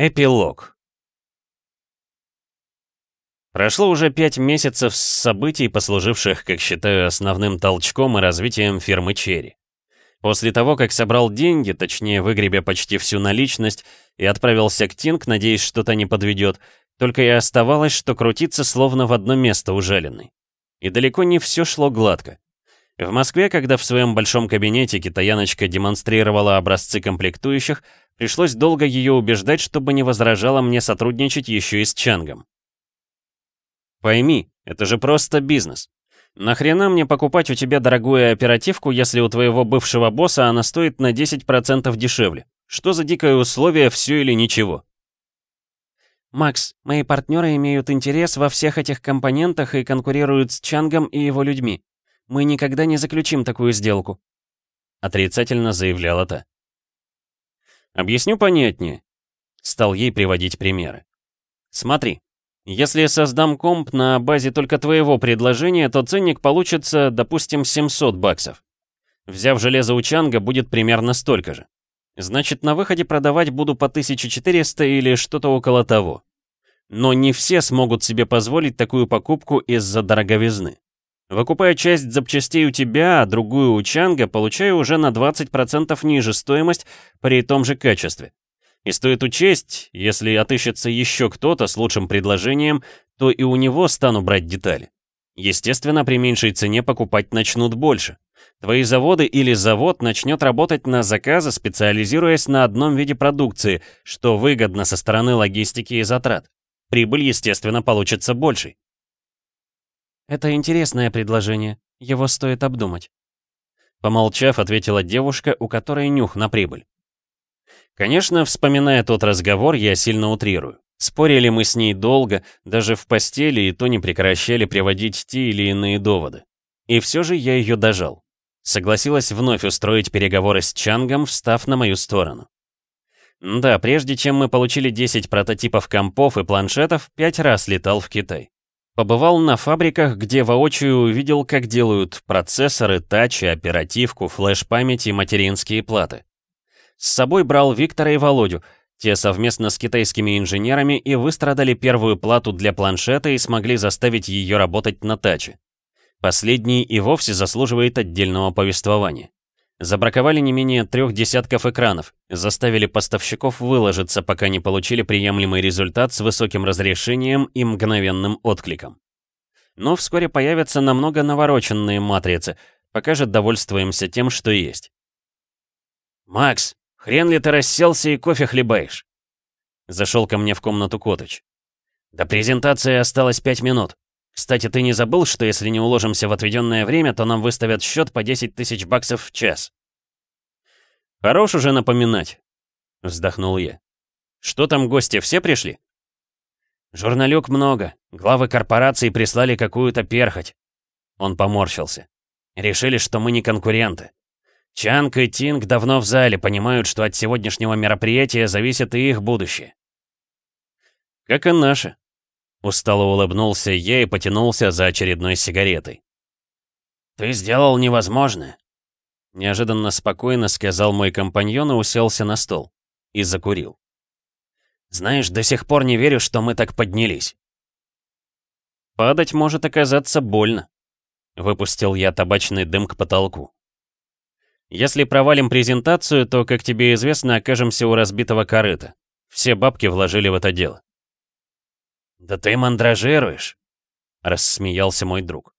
Эпилог. Прошло уже пять месяцев с событий, послуживших, как считаю, основным толчком и развитием фирмы Черри. После того, как собрал деньги, точнее, выгребя почти всю наличность, и отправился к Тинг, надеясь, что та не подведет, только и оставалось, что крутиться словно в одно место ужаленный. И далеко не все шло гладко. В Москве, когда в своем большом кабинете китаяночка демонстрировала образцы комплектующих, пришлось долго ее убеждать, чтобы не возражала мне сотрудничать еще и с Чангом. Пойми, это же просто бизнес. Нахрена мне покупать у тебя дорогую оперативку, если у твоего бывшего босса она стоит на 10% дешевле? Что за дикое условие, все или ничего? Макс, мои партнеры имеют интерес во всех этих компонентах и конкурируют с Чангом и его людьми. Мы никогда не заключим такую сделку. Отрицательно заявляла та. Объясню понятнее. Стал ей приводить примеры. Смотри, если создам комп на базе только твоего предложения, то ценник получится, допустим, 700 баксов. Взяв железо у Чанга, будет примерно столько же. Значит, на выходе продавать буду по 1400 или что-то около того. Но не все смогут себе позволить такую покупку из-за дороговизны. Выкупая часть запчастей у тебя, а другую у Чанга, получаю уже на 20% ниже стоимость при том же качестве. И стоит учесть, если отыщется еще кто-то с лучшим предложением, то и у него стану брать детали. Естественно, при меньшей цене покупать начнут больше. Твои заводы или завод начнет работать на заказы, специализируясь на одном виде продукции, что выгодно со стороны логистики и затрат. Прибыль, естественно, получится большей. «Это интересное предложение. Его стоит обдумать». Помолчав, ответила девушка, у которой нюх на прибыль. Конечно, вспоминая тот разговор, я сильно утрирую. Спорили мы с ней долго, даже в постели, и то не прекращали приводить те или иные доводы. И все же я ее дожал. Согласилась вновь устроить переговоры с Чангом, встав на мою сторону. Да, прежде чем мы получили 10 прототипов компов и планшетов, пять раз летал в Китай. Побывал на фабриках, где воочию увидел, как делают процессоры, тачи, оперативку, флеш-память и материнские платы. С собой брал Виктора и Володю, те совместно с китайскими инженерами и выстрадали первую плату для планшета и смогли заставить ее работать на таче. Последний и вовсе заслуживает отдельного повествования. Забраковали не менее трех десятков экранов, заставили поставщиков выложиться, пока не получили приемлемый результат с высоким разрешением и мгновенным откликом. Но вскоре появятся намного навороченные матрицы, пока же довольствуемся тем, что есть. «Макс, хрен ли ты расселся и кофе хлебаешь?» Зашел ко мне в комнату Коточ. «До презентации осталось пять минут. Кстати, ты не забыл, что если не уложимся в отведенное время, то нам выставят счет по 10 тысяч баксов в час?» «Хорош уже напоминать», — вздохнул я. «Что там гости, все пришли?» «Журналюк много. Главы корпораций прислали какую-то перхоть». Он поморщился. «Решили, что мы не конкуренты. Чанг и Тинг давно в зале, понимают, что от сегодняшнего мероприятия зависит и их будущее». «Как и наше», Устало улыбнулся я и потянулся за очередной сигаретой. «Ты сделал невозможное», — неожиданно спокойно сказал мой компаньон и уселся на стол. И закурил. «Знаешь, до сих пор не верю, что мы так поднялись». «Падать может оказаться больно», — выпустил я табачный дым к потолку. «Если провалим презентацию, то, как тебе известно, окажемся у разбитого корыта. Все бабки вложили в это дело. «Да ты мандражируешь», — рассмеялся мой друг.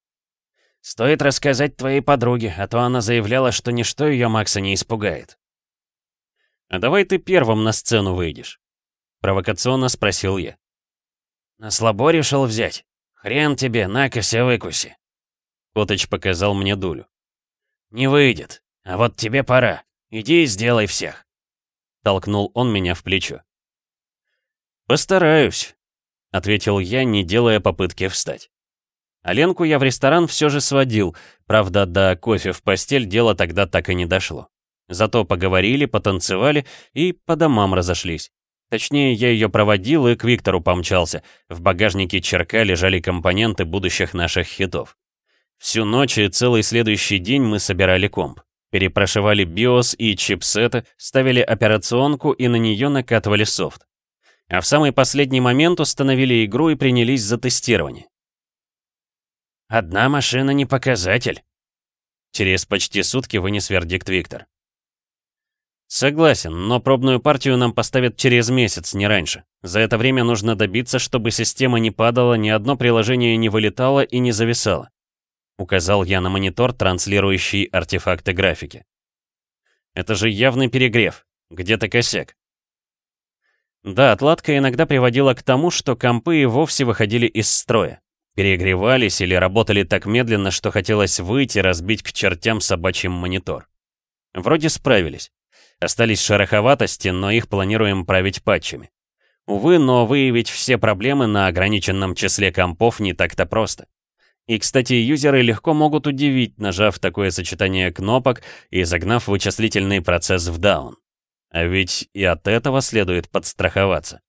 «Стоит рассказать твоей подруге, а то она заявляла, что ничто ее Макса не испугает». «А давай ты первым на сцену выйдешь», — провокационно спросил я. «На слабо решил взять? Хрен тебе, накося выкуси». Котыч показал мне дулю. «Не выйдет. А вот тебе пора. Иди и сделай всех». Толкнул он меня в плечо. «Постараюсь», — ответил я, не делая попытки встать. А я в ресторан все же сводил, правда, до кофе в постель дело тогда так и не дошло. Зато поговорили, потанцевали и по домам разошлись. Точнее, я ее проводил и к Виктору помчался. В багажнике черка лежали компоненты будущих наших хитов. Всю ночь и целый следующий день мы собирали комп. Перепрошивали биос и чипсеты, ставили операционку и на нее накатывали софт. А в самый последний момент установили игру и принялись за тестирование. «Одна машина не показатель», — через почти сутки вынес вердикт Виктор. Согласен, но пробную партию нам поставят через месяц, не раньше. За это время нужно добиться, чтобы система не падала, ни одно приложение не вылетало и не зависало. Указал я на монитор, транслирующий артефакты графики. Это же явный перегрев. Где-то косяк. Да, отладка иногда приводила к тому, что компы и вовсе выходили из строя. Перегревались или работали так медленно, что хотелось выйти, разбить к чертям собачьим монитор. Вроде справились. Остались шероховатости, но их планируем править патчами. Увы, но выявить все проблемы на ограниченном числе компов не так-то просто. И, кстати, юзеры легко могут удивить, нажав такое сочетание кнопок и загнав вычислительный процесс в даун. А ведь и от этого следует подстраховаться.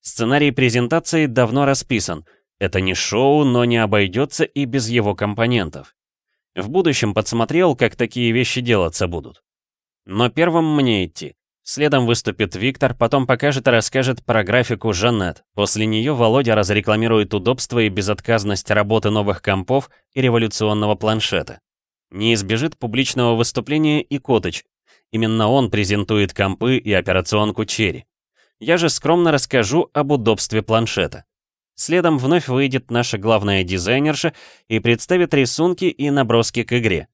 Сценарий презентации давно расписан. Это не шоу, но не обойдется и без его компонентов. В будущем подсмотрел, как такие вещи делаться будут. Но первым мне идти. Следом выступит Виктор, потом покажет и расскажет про графику Жанет. После нее Володя разрекламирует удобство и безотказность работы новых компов и революционного планшета. Не избежит публичного выступления и Котыч. Именно он презентует компы и операционку Черри. Я же скромно расскажу об удобстве планшета. Следом вновь выйдет наша главная дизайнерша и представит рисунки и наброски к игре.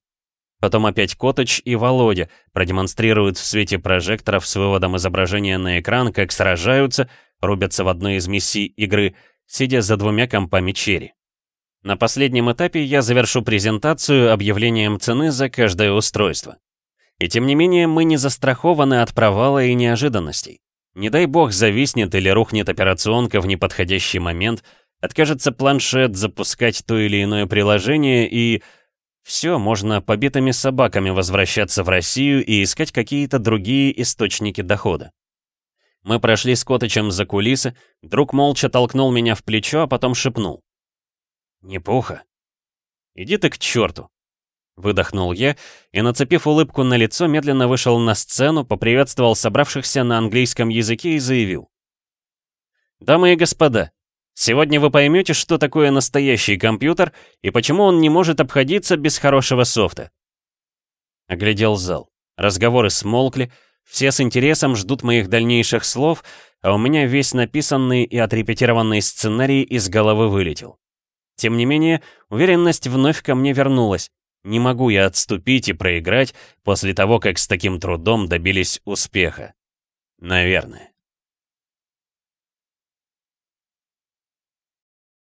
Потом опять Коточ и Володя продемонстрируют в свете прожекторов с выводом изображения на экран, как сражаются, рубятся в одной из миссий игры, сидя за двумя компами черри. На последнем этапе я завершу презентацию объявлением цены за каждое устройство. И тем не менее мы не застрахованы от провала и неожиданностей. Не дай бог зависнет или рухнет операционка в неподходящий момент, откажется планшет запускать то или иное приложение и все, можно побитыми собаками возвращаться в Россию и искать какие-то другие источники дохода. Мы прошли с Котычем за кулисы, друг молча толкнул меня в плечо, а потом шепнул. «Не пуха». «Иди ты к черту!» Выдохнул я и, нацепив улыбку на лицо, медленно вышел на сцену, поприветствовал собравшихся на английском языке и заявил. «Дамы и господа, Сегодня вы поймете, что такое настоящий компьютер и почему он не может обходиться без хорошего софта. Оглядел зал. Разговоры смолкли, все с интересом ждут моих дальнейших слов, а у меня весь написанный и отрепетированный сценарий из головы вылетел. Тем не менее, уверенность вновь ко мне вернулась. Не могу я отступить и проиграть после того, как с таким трудом добились успеха. Наверное.